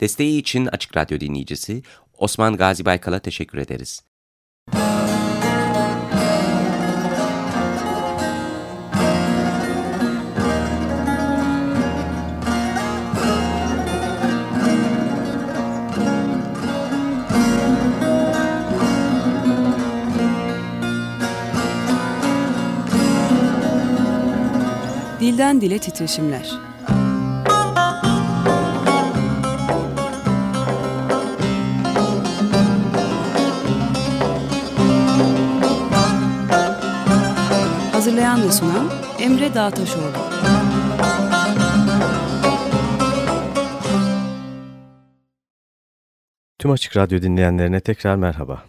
Desteği için Açık Radyo dinleyicisi Osman Gazi Baykal'a teşekkür ederiz. Dilden Dile Titreşimler Hazırlayan ve sunan Emre Dağtaşoğlu. Tüm Açık Radyo dinleyenlerine tekrar merhaba.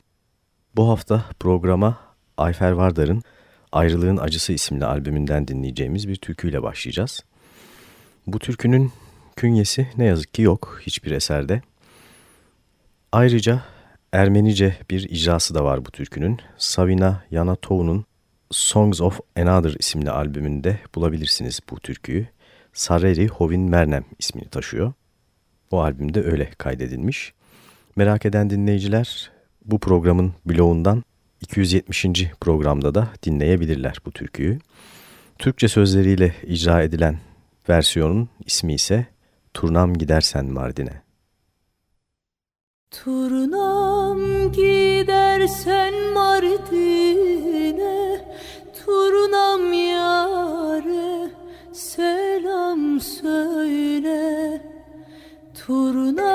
Bu hafta programa Ayfer Vardar'ın Ayrılığın Acısı isimli albümünden dinleyeceğimiz bir türküyle başlayacağız. Bu türkünün künyesi ne yazık ki yok hiçbir eserde. Ayrıca Ermenice bir icrası da var bu türkünün. Savina Yanatov'un Songs of Another isimli albümünde bulabilirsiniz bu türküyü. Sareri Hovin Mernem ismini taşıyor. Bu albümde öyle kaydedilmiş. Merak eden dinleyiciler bu programın bloğundan 270. programda da dinleyebilirler bu türküyü. Türkçe sözleriyle icra edilen versiyonun ismi ise Turnam Gidersen Mardin'e. Turnam gidersen Mardin'e Turnam yare selam söyle. Turnam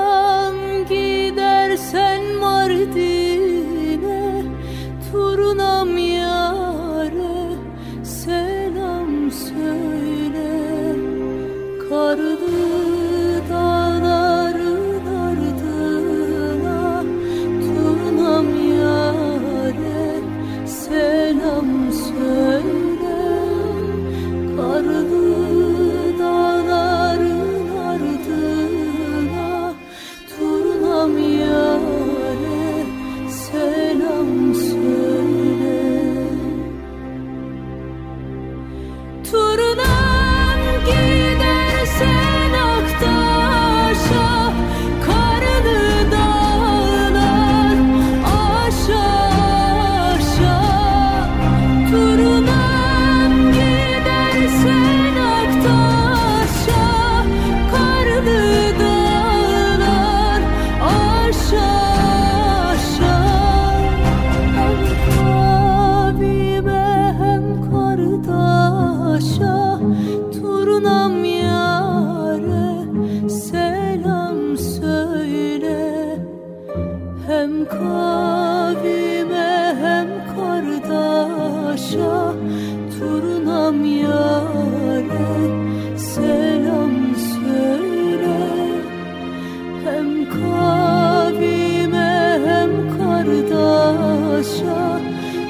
شد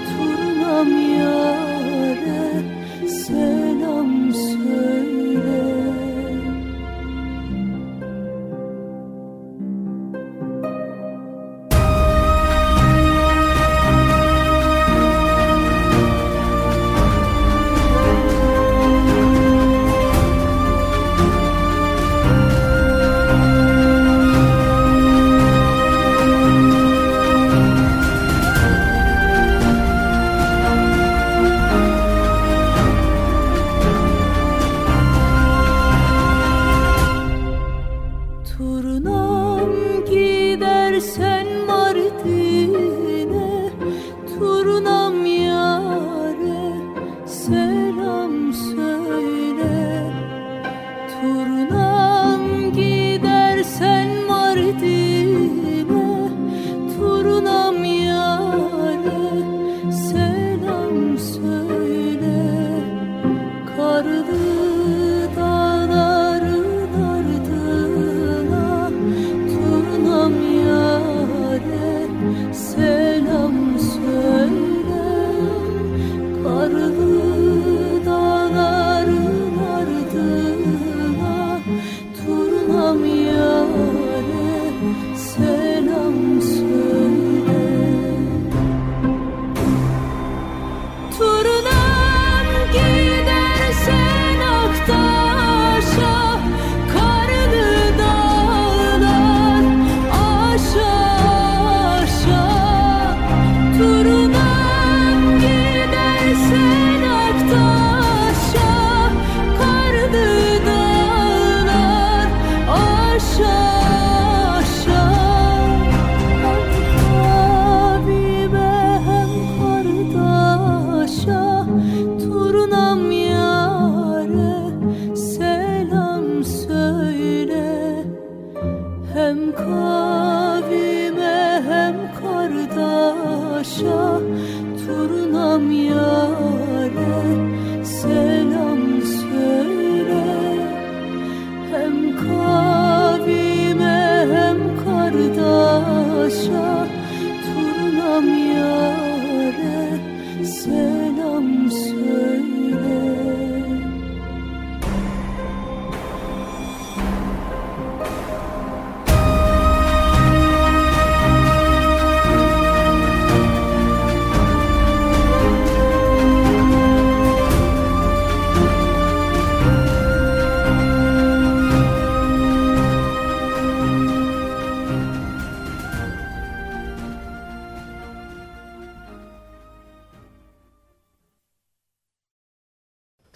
تو رو نمیاره. سه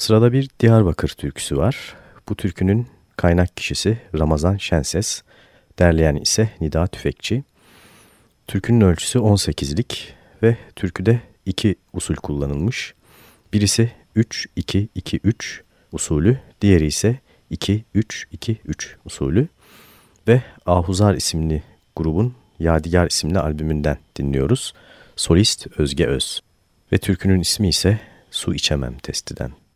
Sırada bir Diyarbakır türküsü var. Bu türkünün kaynak kişisi Ramazan Şenses, derleyen ise Nida Tüfekçi. Türkünün ölçüsü 18'lik ve türküde iki usul kullanılmış. Birisi 3-2-2-3 usulü, diğeri ise 2-3-2-3 usulü ve Ahuzar isimli grubun Yadigar isimli albümünden dinliyoruz. Solist Özge Öz ve türkünün ismi ise Su İçemem testiden.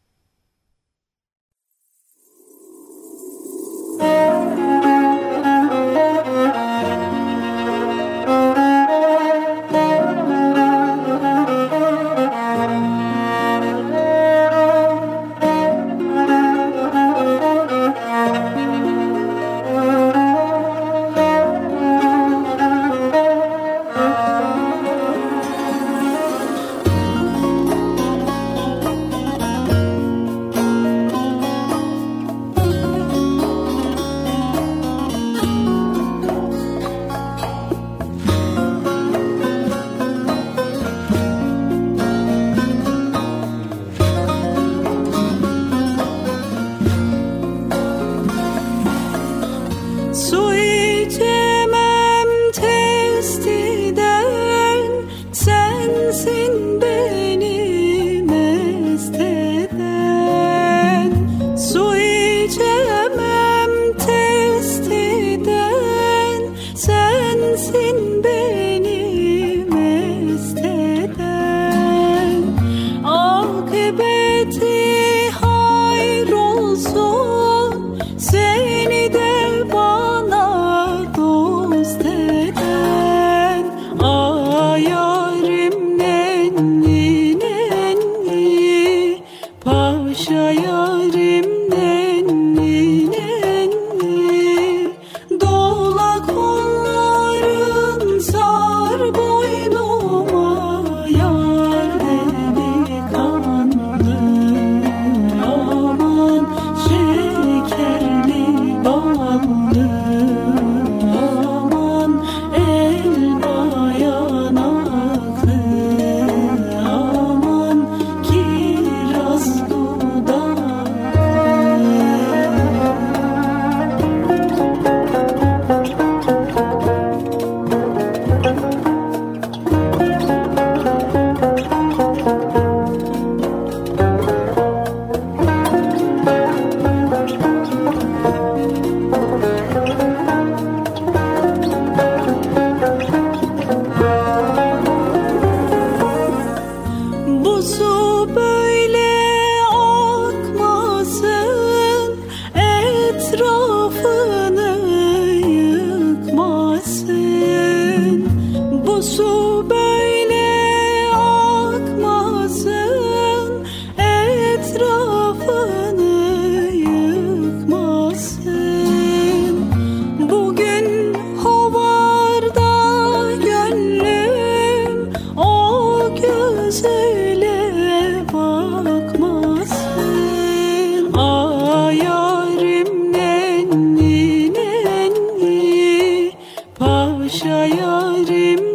Okşa yarim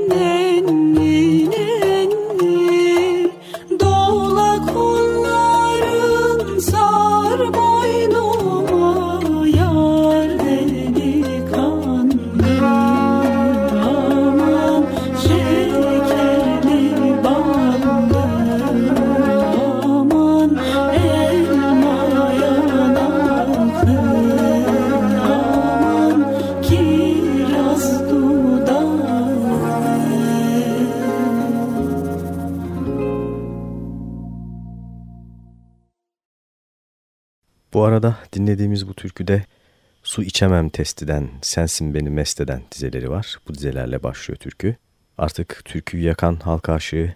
türküde Su içemem testiden, sensin beni mest eden dizeleri var. Bu dizelerle başlıyor türkü. Artık türküyü yakan halk aşığı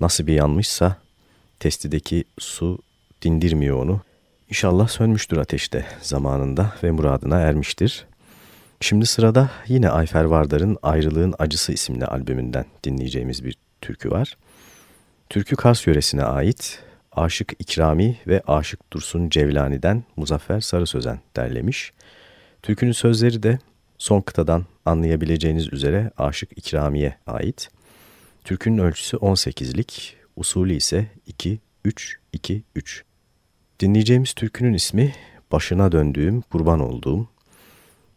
nasıl bir yanmışsa testideki su dindirmiyor onu. İnşallah sönmüştür ateşte zamanında ve muradına ermiştir. Şimdi sırada yine Ayfer Vardar'ın Ayrılığın Acısı isimli albümünden dinleyeceğimiz bir türkü var. Türkü Kars yöresine ait Aşık İkrami ve Aşık Dursun Cevlani'den Muzaffer Sarı Sözen derlemiş. Türkünün sözleri de son kıtadan anlayabileceğiniz üzere Aşık İkrami'ye ait. Türkünün ölçüsü 18'lik, usulü ise 2-3-2-3. Dinleyeceğimiz türkünün ismi Başına Döndüğüm, Kurban Olduğum.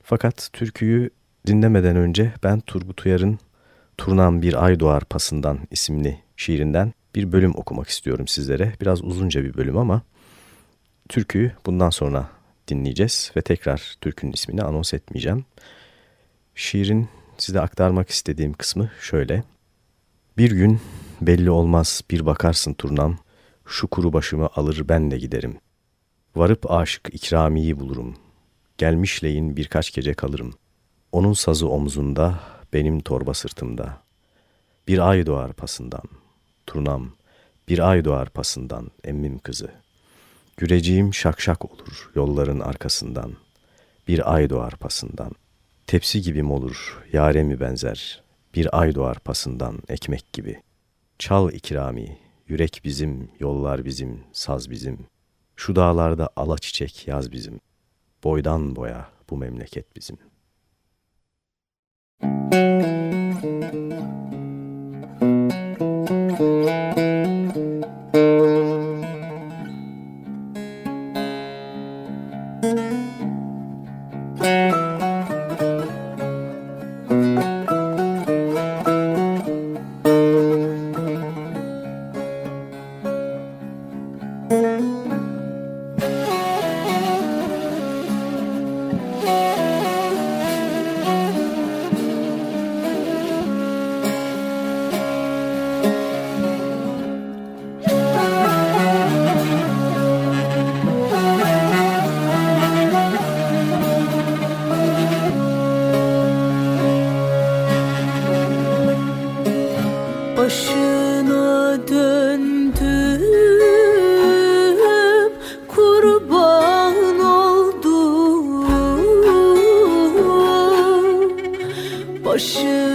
Fakat türküyü dinlemeden önce ben Turgut Uyar'ın Turnam Bir Ay Doğar Pasından isimli şiirinden bir bölüm okumak istiyorum sizlere. Biraz uzunca bir bölüm ama türküyü bundan sonra dinleyeceğiz ve tekrar türkünün ismini anons etmeyeceğim. Şiirin size aktarmak istediğim kısmı şöyle. Bir gün belli olmaz bir bakarsın turnam, şu kuru başımı alır ben de giderim. Varıp aşık ikramiyi bulurum. Gelmişleyin birkaç gece kalırım. Onun sazı omzunda, benim torba sırtımda. Bir ay doğar pasından, turnam, bir ay doğar pasından emmim kızı.'' Güreciğim şakşak olur yolların arkasından, bir ay doğar pasından. Tepsi gibim olur, yare mi benzer, bir ay doğar pasından ekmek gibi. Çal ikrami, yürek bizim, yollar bizim, saz bizim. Şu dağlarda ala çiçek yaz bizim. Boydan boya bu memleket bizim. Müzik başına döndüm kurban oldum. Başına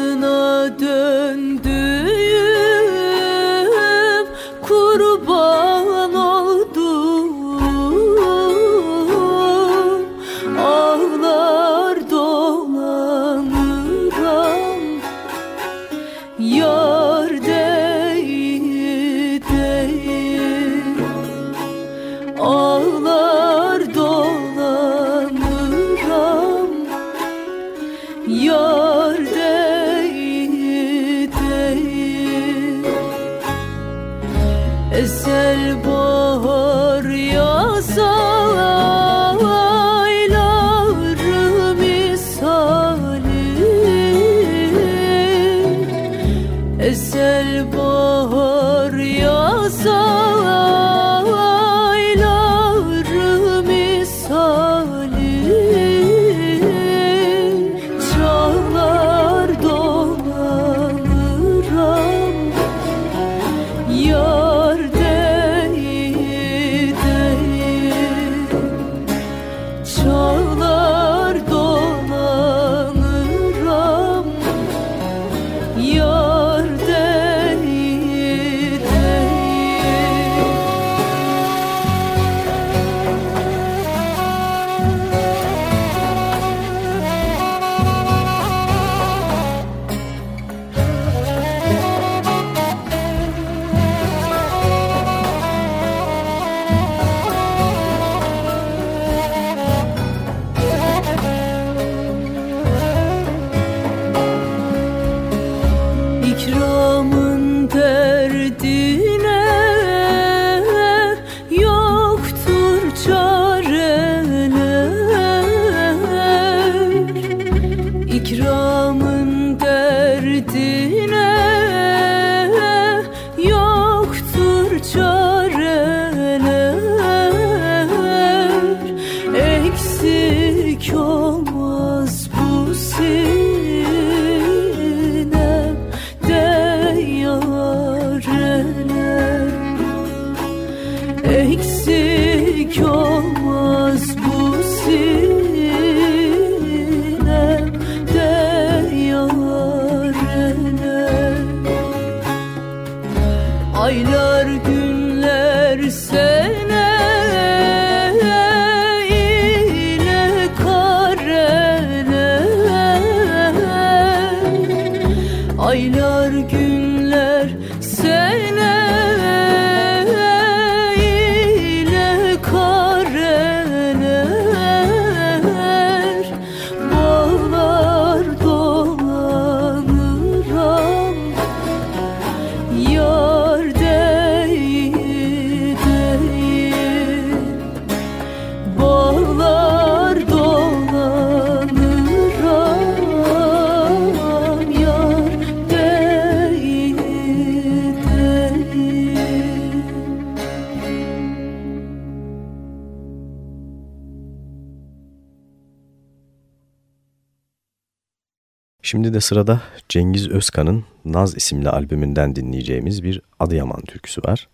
Şimdi de sırada Cengiz Özkan'ın Naz isimli albümünden dinleyeceğimiz bir Adıyaman türküsü var.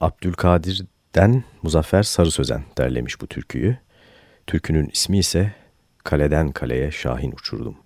Abdülkadir'den Muzaffer Sarı Sözen derlemiş bu türküyü. Türkünün ismi ise Kaleden Kaleye Şahin Uçurdum.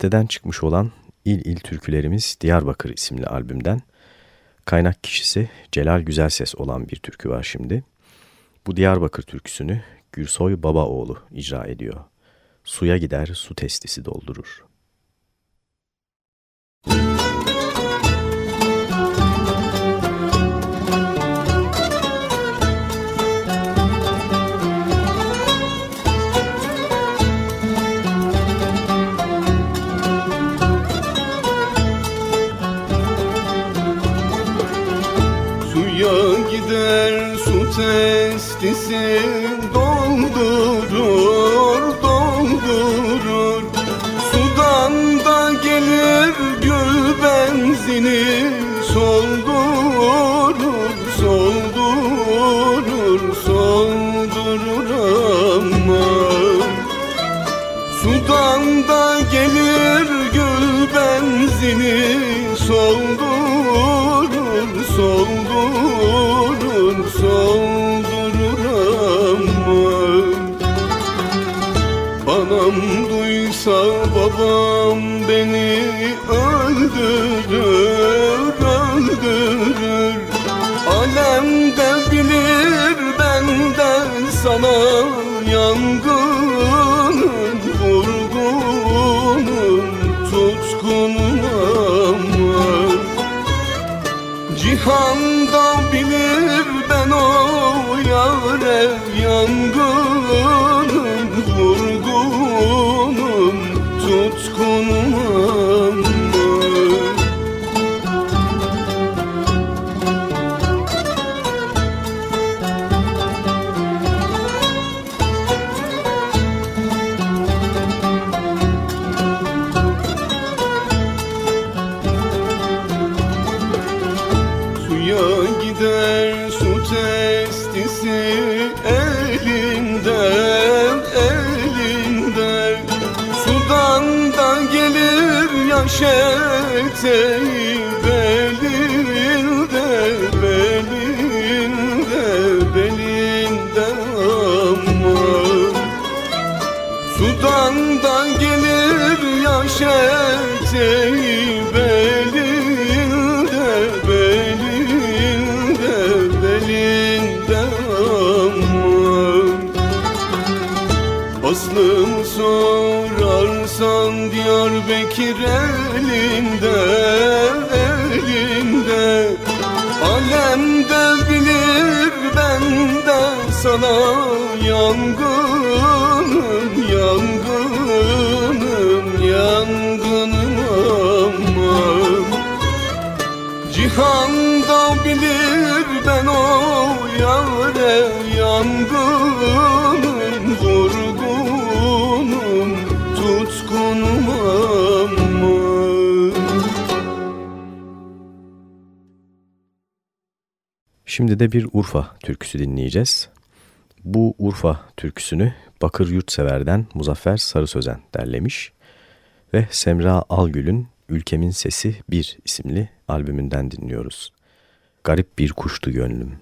TRT'den çıkmış olan İl İl Türkülerimiz Diyarbakır isimli albümden kaynak kişisi Celal Güzelses olan bir türkü var şimdi. Bu Diyarbakır türküsünü Gürsoy Babaoğlu icra ediyor. Suya gider su testisi doldurur. Müzik benzini soldurur soldurur soldurur aman Sudan da gelir gül benzini soldurur soldurur soldurur aman Anam duysa babam beni Da gelir yaş eteği belinde belinde belinde aman Aslımı sorarsan Diyarbakır elinde elinde. Alemde bilir bende sana yangınım Cihanda bilir ben o yare yangınım vurgunum tutkunum aman Şimdi de bir Urfa türküsü dinleyeceğiz. Bu Urfa türküsünü Bakır Yurtsever'den Muzaffer Sarı Sözen derlemiş ve Semra Algül'ün Ülkemin Sesi 1 isimli albümünden dinliyoruz. Garip bir kuştu gönlüm.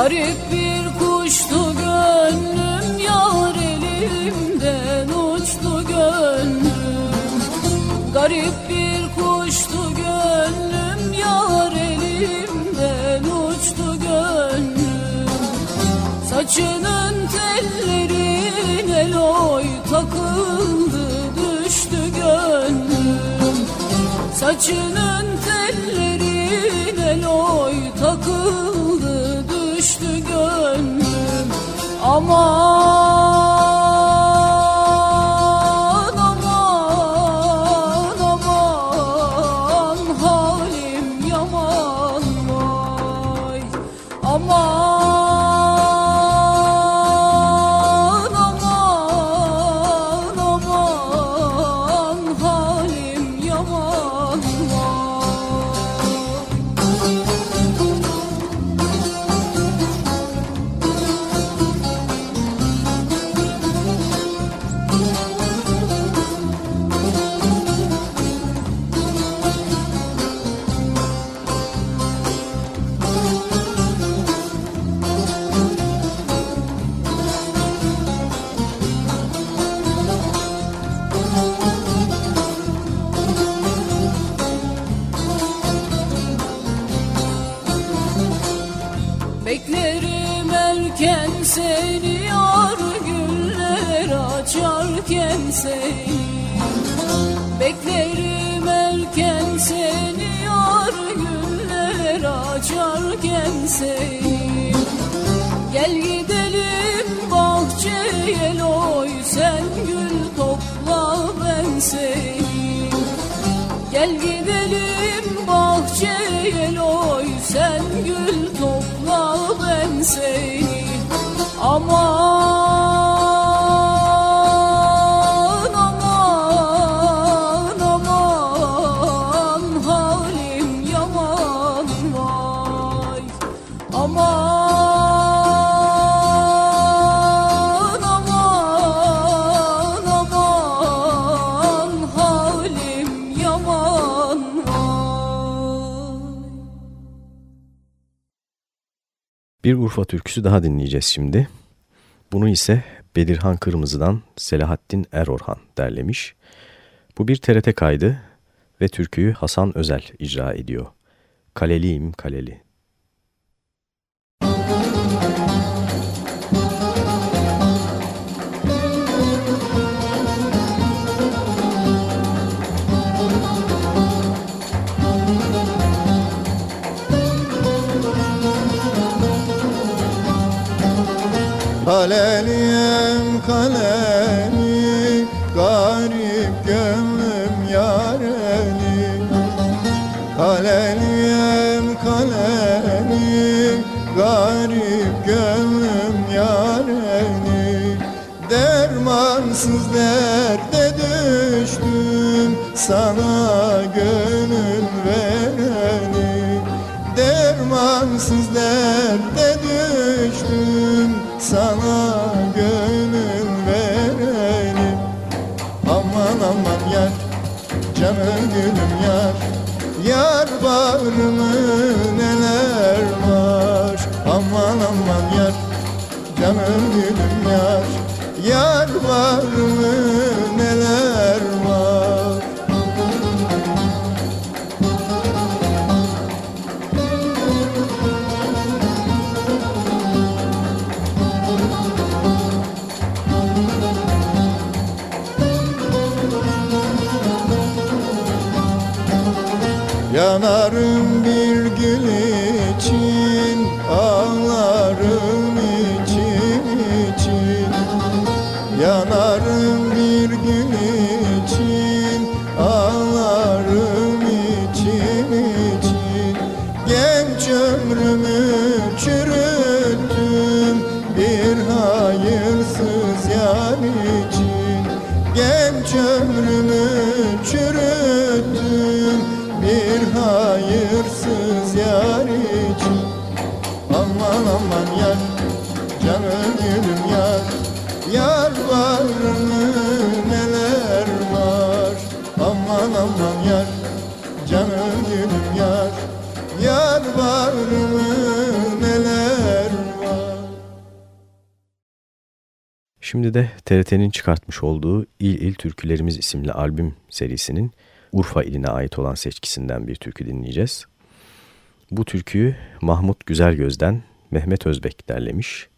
Garip bir kuştu gönlüm yar elimden uçtu gönlüm. Garip bir kuştu gönlüm yar elimden uçtu gönlüm. Saçının tellerine loy takıldı düştü gönlüm. Saçının tellerine loy takıldı 好梦。Açarken seni. Beklerim erken seni yar güller açarken seni. Gel gidelim bahçeye loy sen gül topla ben seni. Gel gidelim bahçeye loy sen gül topla ben seni. Aman Bir Urfa türküsü daha dinleyeceğiz şimdi. Bunu ise Bedirhan Kırmızı'dan Selahattin Erorhan derlemiş. Bu bir TRT kaydı ve türküyü Hasan Özel icra ediyor. Kaleliyim kaleli. Kaleliyem kaleli Garip gönlüm yareli Kaleliyem kaleli Garip gönlüm yareli Dermansız derde düştüm Sana gönül vereli Dermansız derde Sana gönül verelim. Aman aman yar Canım gülüm yar. Yar bağrımı neler var? Aman aman yar Canım gülüm yar. Yar bağrımı Şimdi de TRT'nin çıkartmış olduğu İl İl Türkülerimiz isimli albüm serisinin Urfa iline ait olan seçkisinden bir türkü dinleyeceğiz. Bu türküyü Mahmut Güzelgöz'den Mehmet Özbek derlemiş.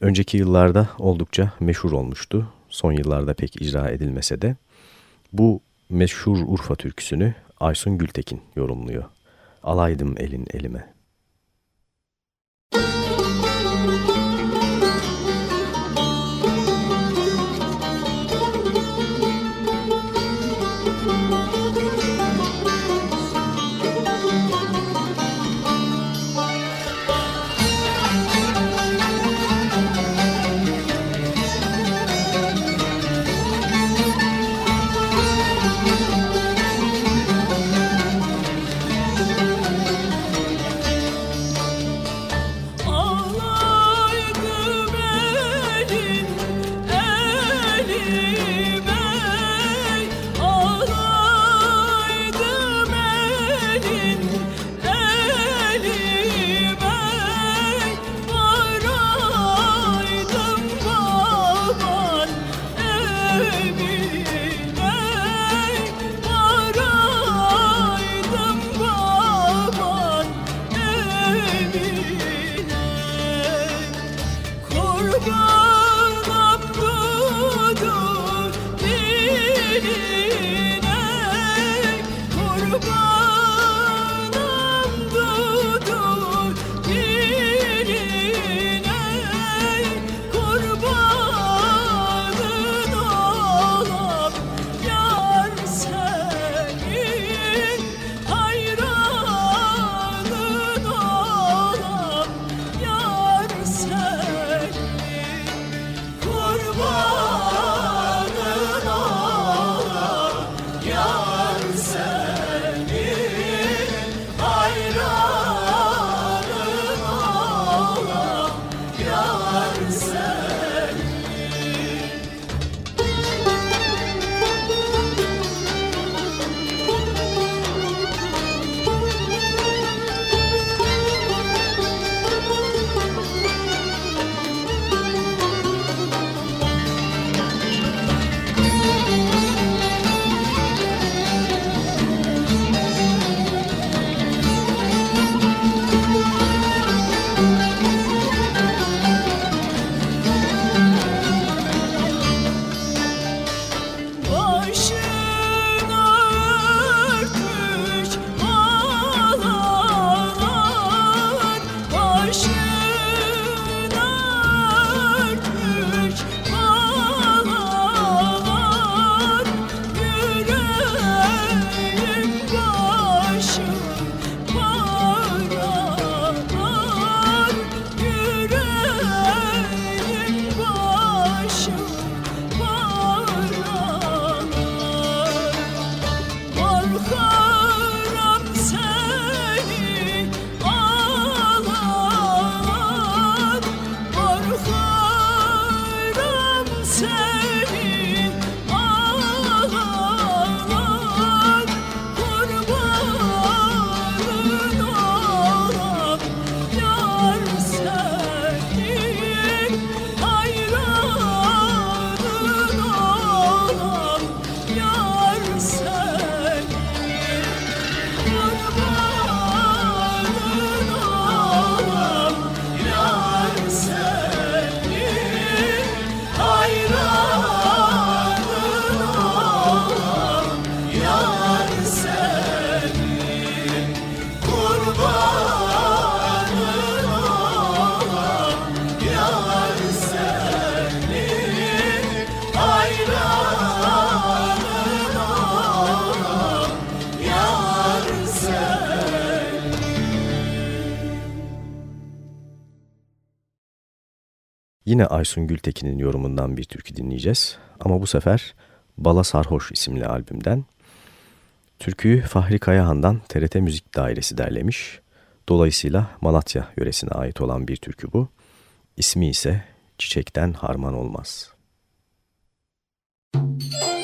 Önceki yıllarda oldukça meşhur olmuştu. Son yıllarda pek icra edilmese de bu meşhur Urfa türküsünü Aysun Gültekin yorumluyor. Alaydım elin elime. Alaydım Yine Aysun Gültekin'in yorumundan bir türkü dinleyeceğiz. Ama bu sefer Bala Sarhoş isimli albümden. Türküyü Fahri Kayahan'dan TRT Müzik Dairesi derlemiş. Dolayısıyla Malatya yöresine ait olan bir türkü bu. İsmi ise Çiçekten Harman Olmaz. Müzik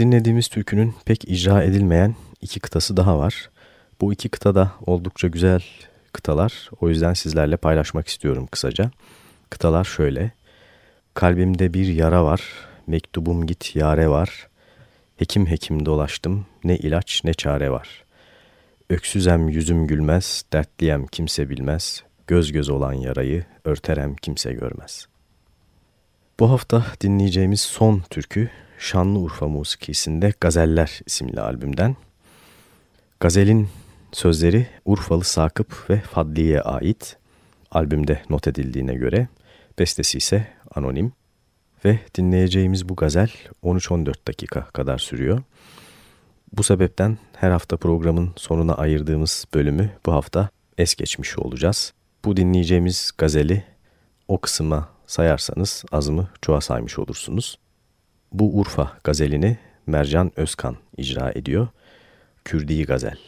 dinlediğimiz türkünün pek icra edilmeyen iki kıtası daha var. Bu iki kıta da oldukça güzel kıtalar. O yüzden sizlerle paylaşmak istiyorum kısaca. Kıtalar şöyle. Kalbimde bir yara var, mektubum git yare var. Hekim hekim dolaştım, ne ilaç ne çare var. Öksüzem yüzüm gülmez, dertliyem kimse bilmez. Göz göz olan yarayı örterem kimse görmez. Bu hafta dinleyeceğimiz son türkü Şanlıurfa musikisinde Gazeller isimli albümden. Gazelin sözleri Urfalı Sakıp ve Fadli'ye ait. Albümde not edildiğine göre bestesi ise anonim ve dinleyeceğimiz bu gazel 13-14 dakika kadar sürüyor. Bu sebepten her hafta programın sonuna ayırdığımız bölümü bu hafta es geçmiş olacağız. Bu dinleyeceğimiz gazeli o kısma sayarsanız azımı çoğa saymış olursunuz. Bu Urfa gazelini Mercan Özkan icra ediyor. Kürdi Gazel.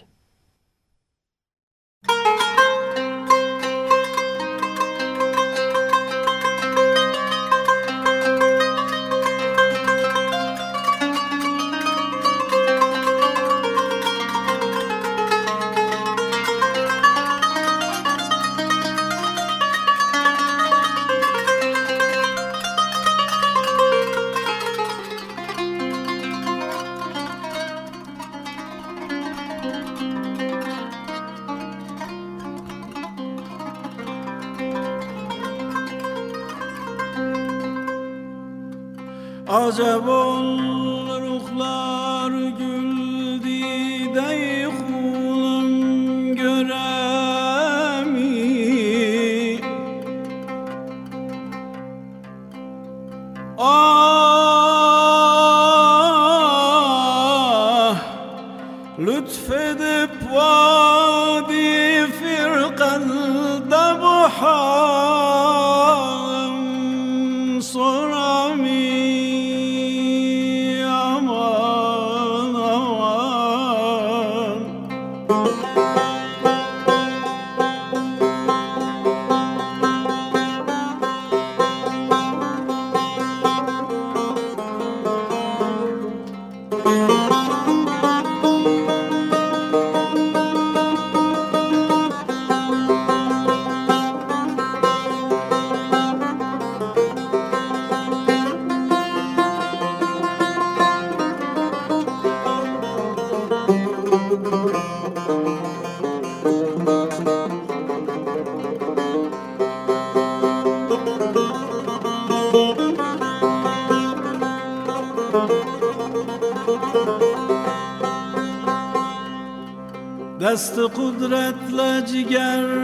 Desti kudretle ciger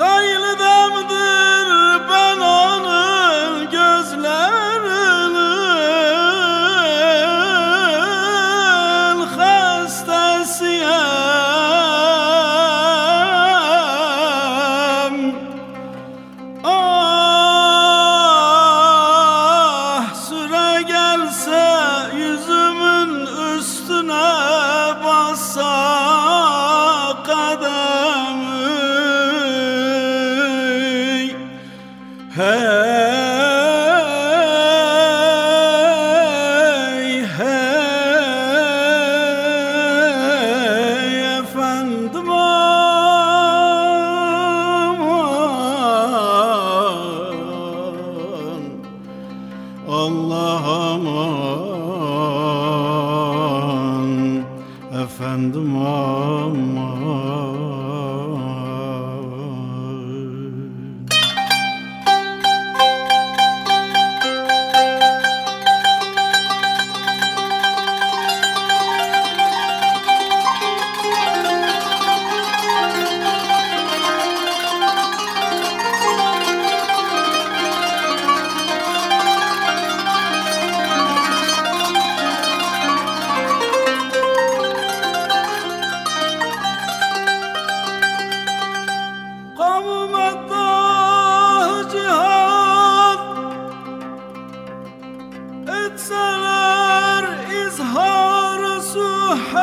saylı damdı.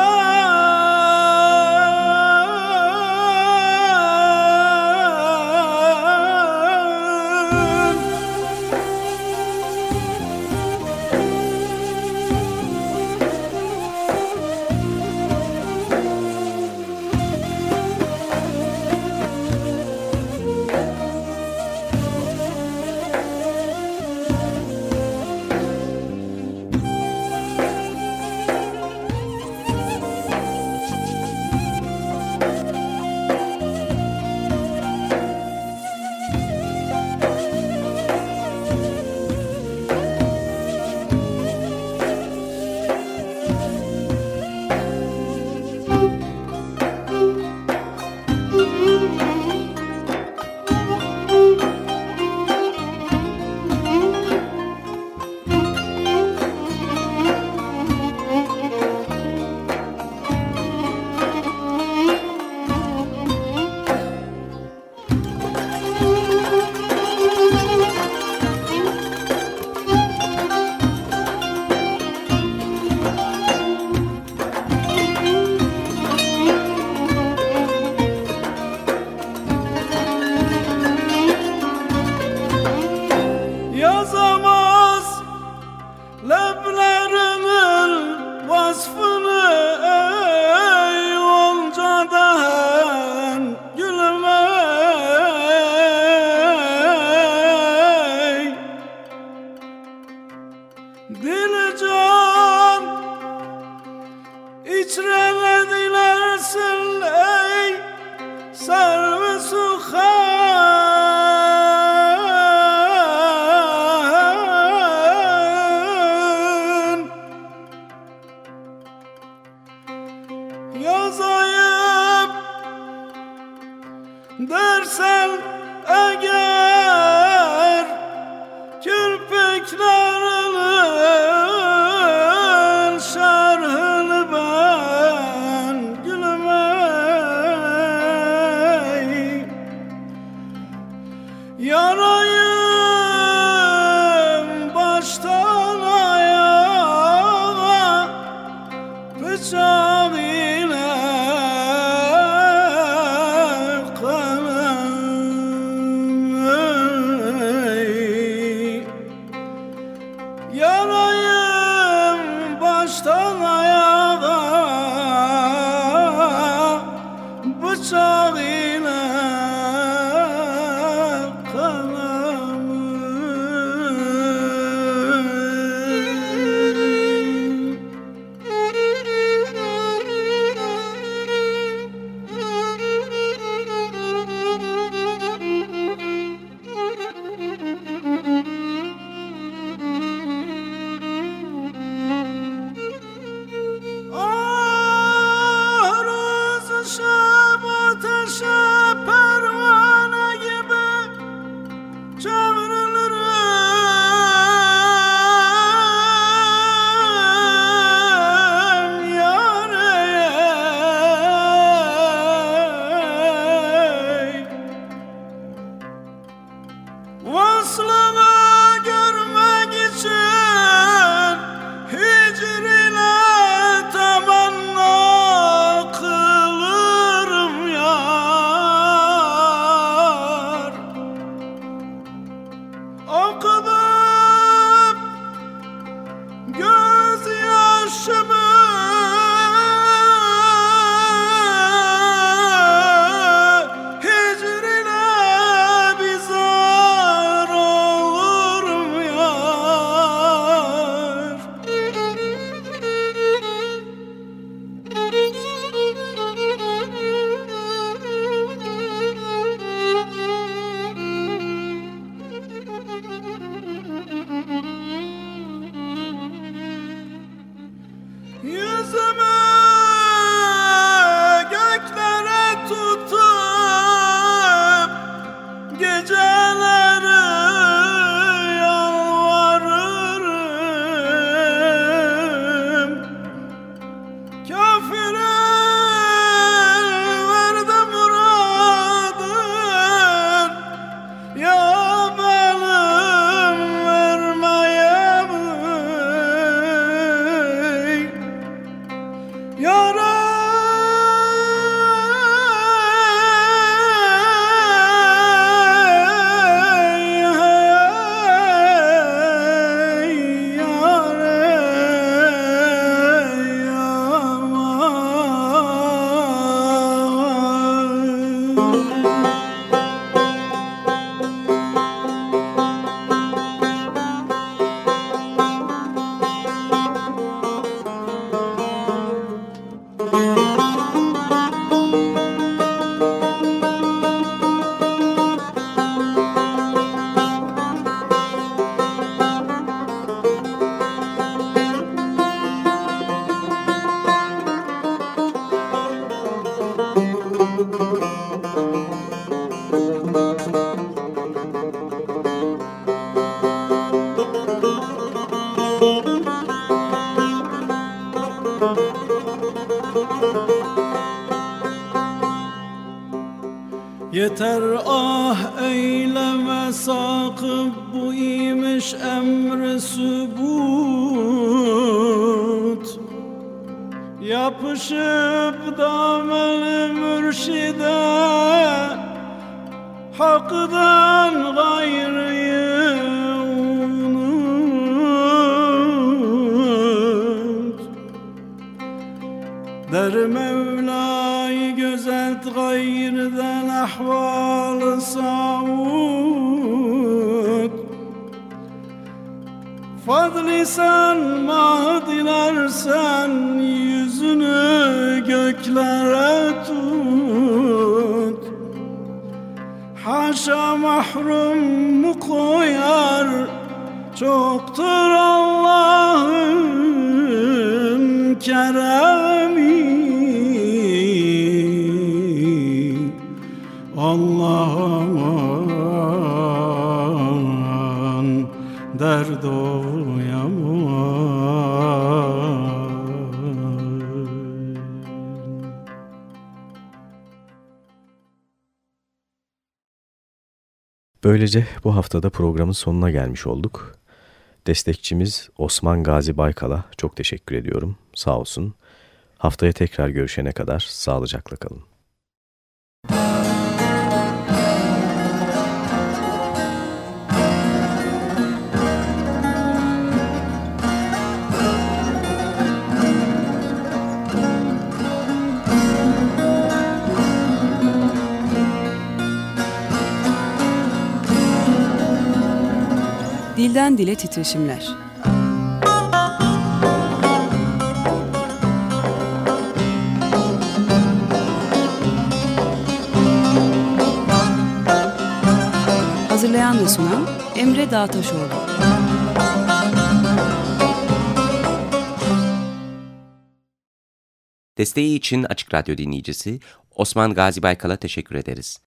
Oh. Dili can içreledilersin ey servi Fadli sen mahdilersen yüzünü göklere tut. Haşa mahrum mu koyar Çoktur Allah'ın keremi. Allah aman Böylece bu haftada programın sonuna gelmiş olduk. Destekçimiz Osman Gazi Baykal'a çok teşekkür ediyorum. Sağ olsun. Haftaya tekrar görüşene kadar sağlıcakla kalın. Dilden dile titreşimler. Hazırlayan ve sunan Emre Dağtaşoğlu. Desteği için Açık Radyo dinleyicisi Osman Gazi Baykal'a teşekkür ederiz.